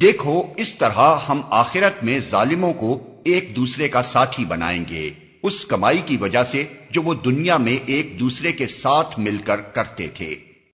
دیکھو، اس طرح ہم آخرت میں ظالموں کو ایک دوسرے کا ساتھی بنائیں گے۔ اس کمائی کی وجہ سے جو وہ دنیا میں ایک دوسرے کے ساتھ مل کر کرتے تھے۔